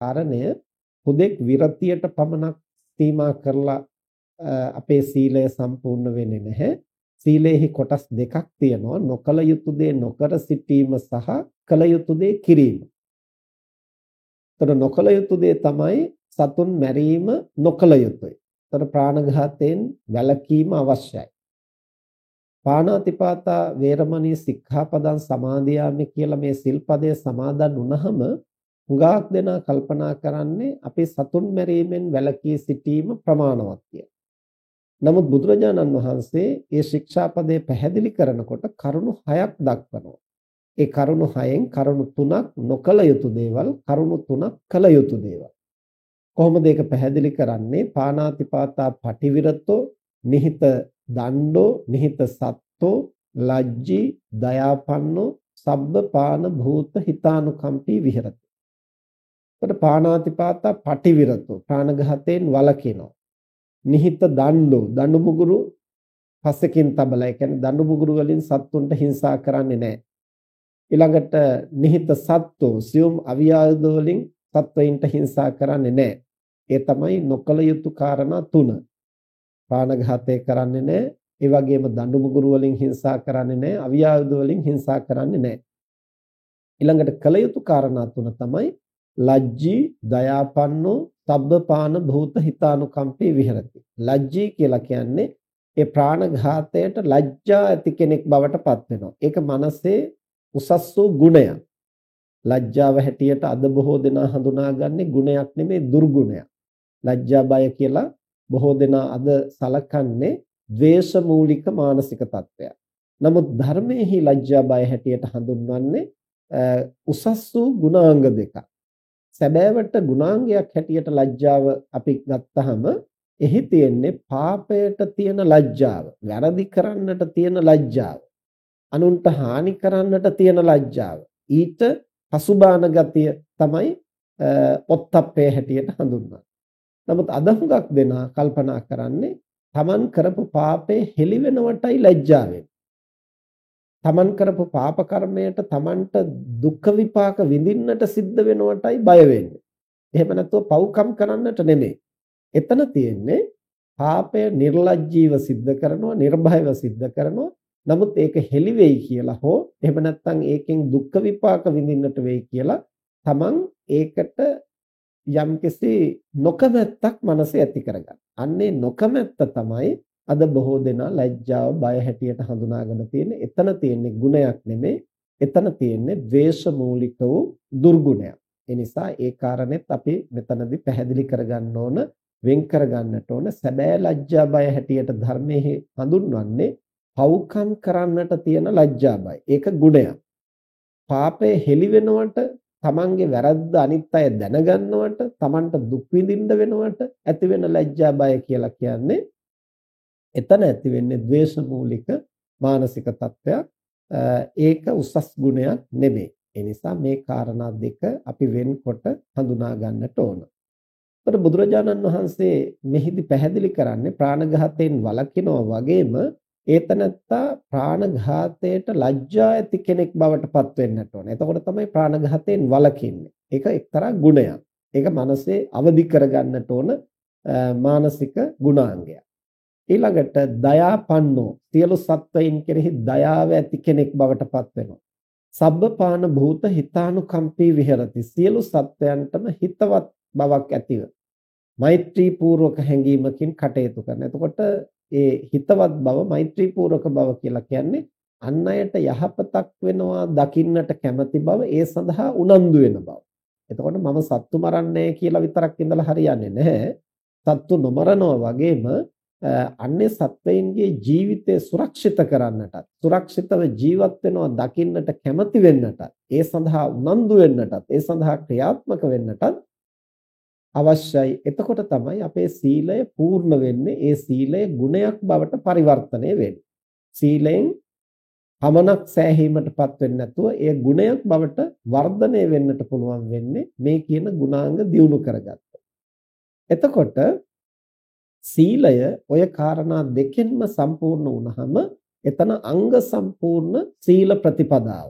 කාරණය හුදෙක් විරතියට පමණක් සීමා කරලා අපේ සීලය සම්පූර්ණ වෙන්නේ නැහැ. සීලේහි කොටස් දෙකක් තියෙනවා. නොකල යුතු දේ නොකර සිටීම සහ කල යුතු දේ කිරීම. එතකොට නොකල යුතු දේ තමයි සතුන් මැරීම නොකල යුතුයි. එතකොට ප්‍රාණඝාතයෙන් වැළකීම අවශ්‍යයි. පාණාතිපාතා වේරමණී සික්ඛාපදං සමාදියාමි කියලා මේ සිල්පදයේ සමාදන් වුණහම හුඟක් දෙනා කල්පනා කරන්නේ අපි සතුන් මැරීමෙන් වැළකී සිටීම ප්‍රමාණවත් කියලා. නමුත් බුදුරජාණන් වහන්සේ මේ ශික්ෂාපදේ පැහැදිලි කරනකොට කරුණු හයක් දක්වනවා. ඒ කරුණු හයෙන් කරුණු තුනක් නොකල යුතු දේවල්, කරුණු තුනක් කල යුතු දේවල්. කොහොමද ඒක පැහැදිලි කරන්නේ? පාණාතිපාතා පටිවිරතෝ, නිහිත දණ්ඩෝ, නිහිත සත්තෝ, ලජ්ජී, දයාපන්නෝ, සබ්බ පාන භූත හිතානුකම්පී විහෙරති. එතකොට පාණාතිපාතා පටිවිරතෝ ප්‍රාණඝාතයෙන් වළකිනවා. නිහිත දණ්ඩෝ දඬු මුගුරු පස්සකින් තබලා ඒ කියන්නේ දඬු මුගුරු වලින් සත්තුන්ට හිංසා කරන්නේ නැහැ. ඊළඟට නිහිත සත්ත්වෝ සියුම් අවියායුධ වලින් සත්වයින්ට හිංසා කරන්නේ නැහැ. ඒ තමයි නොකල යුතු කාරණා තුන. ප්‍රාණඝාතය කරන්නේ නැහැ. ඒ වගේම දඬු මුගුරු වලින් හිංසා කරන්නේ නැහැ. අවියායුධ වලින් හිංසා කරන්නේ නැහැ. ඊළඟට කල යුතු කාරණා තුන තමයි ලජ්ජී දයාපන්නෝ සබ්බපාන භූත හිතානුකම්පේ විහෙරති. ලැජ්ජී කියලා කියන්නේ ඒ ප්‍රාණඝාතයට ලැජ්ජා ඇති කෙනෙක් බවට පත් වෙනවා. ඒක මනසේ උසස් වූ ගුණයක්. ලැජ්ජාව හැටියට අද බොහෝ දෙනා හඳුනාගන්නේ ගුණයක් නෙමෙයි දුර්ගුණයක්. ලැජ්ජා බය කියලා බොහෝ දෙනා අද සලකන්නේ ද්වේෂ මූලික මානසික තත්ත්වයක්. නමුත් ධර්මයේහි ලැජ්ජා බය හැටියට හඳුන්වන්නේ උසස් වූ ගුණාංග දෙකක්. සැබෑවට ගුණාංගයක් හැටියට ලැජ්ජාව අපි ගත්තහම එහි තියෙන්නේ පාපයට තියෙන ලැජ්ජාව, වැරදි කරන්නට තියෙන ලැජ්ජාව, අනුන්ට හානි කරන්නට තියෙන ලැජ්ජාව. ඊට පසුබාන ගතිය තමයි ඔත්තප්පේ හැටියට හඳුන්වන්නේ. නමුත් අද හුඟක් දෙනා කල්පනා කරන්නේ Taman කරපු පාපේ හෙලි වෙනවටයි ලැජ්ජා තමන් කරපු පාප කර්මයට තමන්ට දුක් විපාක විඳින්නට සිද්ධ වෙනවටයි බය වෙන්නේ. එහෙම නැත්නම් පව්කම් කරන්නට නෙමෙයි. එතන තියෙන්නේ පාපය නිර්ලජ්ජීව සිද්ධ කරනවා, නිර්භයව සිද්ධ කරනවා. නමුත් ඒක හෙලි වෙයි කියලා හෝ එහෙම නැත්නම් ඒකෙන් දුක් විපාක විඳින්නට වෙයි කියලා තමන් ඒකට යම්කිසි නොකමැත්තක් මනසේ ඇති කරගන්න. අන්නේ නොකමැත්ත තමයි අද බොහෝ දෙනා ලැජ්ජාව බය හැටියට හඳුනාගෙන තියෙන. එතන තියෙන්නේ ගුණයක් නෙමෙයි. එතන තියෙන්නේ ද්වේෂ මූලික වූ දුර්ගුණයක්. ඒ නිසා ඒ කාරණෙත් අපි මෙතනදී පැහැදිලි කරගන්න ඕන, වෙන් කරගන්නට ඕන. සැබෑ ලැජ්ජා බය හැටියට ධර්මයේ හඳුන්වන්නේ පව්කම් කරන්නට තියෙන ලැජ්ජා බය. ඒක ගුණයක්. පාපය හෙලි වෙනවට තමන්ගේ වැරද්ද අනිත් අය දැනගන්නවට තමන්ට දුක් විඳින්න වෙනවට ඇති වෙන ලැජ්ජා බය කියලා කියන්නේ එතන ඇති වෙන්නේ ද්වේෂ මූලික මානසික තත්ත්වයක්. ඒක උසස් ගුණයක් නෙමෙයි. ඒ නිසා මේ කාරණා දෙක අපි වෙන්කොට හඳුනා ගන්නට ඕන. එතකොට බුදුරජාණන් වහන්සේ මෙහිදී පැහැදිලි කරන්නේ ප්‍රාණඝාතයෙන් වළකිනවා වගේම ඒතනත්තා ප්‍රාණඝාතයට ලැජ්ජා ඇති කෙනෙක් බවට පත් වෙන්නට ඕන. එතකොට තමයි ප්‍රාණඝාතයෙන් වළකින්නේ. ඒක එක්තරා ගුණයක්. ඒක මනසේ අවදි කරගන්නට ඕන මානසික ගුණාංගයක්. ඊළඟට දයාපන්නෝ සියලු සත්වයින් කෙරෙහි දයාව ඇති කෙනෙක් බවට පත් වෙනවා. සබ්බපාන භූත හිතානුකම්පී විහෙරති. සියලු සත්වයන්ටම හිතවත් බවක් ඇතිව මෛත්‍රී පූර්වක හැඟීමකින් කටයුතු කරන. එතකොට ඒ හිතවත් බව මෛත්‍රී පූර්වක බව කියලා කියන්නේ අන් අයට යහපතක් වෙනවා දකින්නට කැමති බව ඒ සඳහා උනන්දු වෙන බව. එතකොට මම සත්තු මරන්නේ කියලා විතරක් ඉඳලා හරියන්නේ නැහැ. සත්තු නොමරනවා වගේම අන්නේ සත්වයින්ගේ ජීවිතය සුරක්ෂිත කරන්නටත් සුරක්ෂිතව ජීවත් වෙනවා දකින්නට කැමති වෙන්නටත් ඒ සඳහා උනන්දු වෙන්නටත් ඒ සඳහා ක්‍රියාත්මක වෙන්නටත් අවශ්‍යයි. එතකොට තමයි අපේ සීලය පූර්ණ වෙන්නේ. ඒ සීලය ගුණයක් බවට පරිවර්තනය වෙන්නේ. සීලෙන් පමණක් සෑහීමටපත් වෙන්නේ නැතුව ඒ ගුණයක් බවට වර්ධනය වෙන්නට පුළුවන් වෙන්නේ මේ කියන ගුණාංග දියුණු කරගත්ත. එතකොට සීලය ඔය කාරණා දෙකෙන්ම සම්පූර්ණ වුණාම එතන අංග සම්පූර්ණ සීල ප්‍රතිපදාව.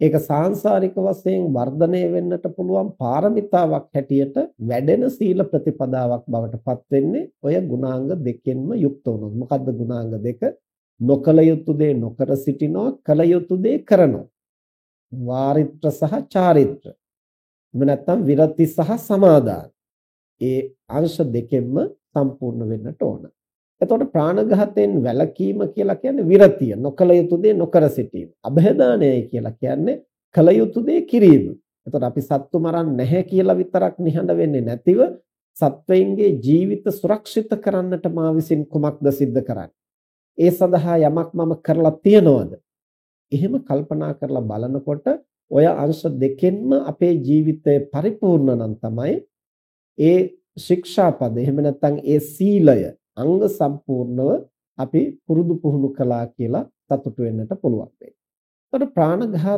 ඒක සාංශාරික වශයෙන් වර්ධනය වෙන්නට පුළුවන් පාරමිතාවක් හැටියට වැඩෙන සීල ප්‍රතිපදාවක් බවට පත් වෙන්නේ ඔය ගුණාංග දෙකෙන්ම යුක්ත වුණොත්. මොකද්ද ගුණාංග දෙක? නොකල යුතු දේ නොකර සිටිනවා, කල යුතු දේ කරනවා. වාරිත්‍ර සහ චාරිත්‍ර. එහෙම නැත්නම් විරති සහ සමාදාන. ඒ අංශ දෙකෙන්ම සම්පූර්ණ වෙන්නට ඕන. එතකොට ප්‍රාණඝාතයෙන් වැළකීම කියලා කියන්නේ විරතිය, නොකල යුතු දේ නොකර සිටීම. અભේදානයයි කියලා කියන්නේ කල යුතු දේ කිරීම. එතකොට අපි සත්තු මරන්නේ නැහැ කියලා විතරක් නිහඬ වෙන්නේ නැතිව සත්වයින්ගේ ජීවිත සුරක්ෂිත කරන්නට මා විසින් කුමක්ද සිද්ධ කරන්නේ? ඒ සඳහා යමක් මම කරලා තියනවද? එහෙම කල්පනා කරලා බලනකොට ඔය අංශ දෙකෙන්ම අපේ ජීවිතය පරිපූර්ණ නම් තමයි ඒ ශික්ෂාපද එහෙම නැත්නම් ඒ සීලය අංග සම්පූර්ණව අපි පුරුදු පුහුණු කළා කියලා සතුටු වෙන්නට පුළුවන් වෙයි. එතකොට ප්‍රාණඝාත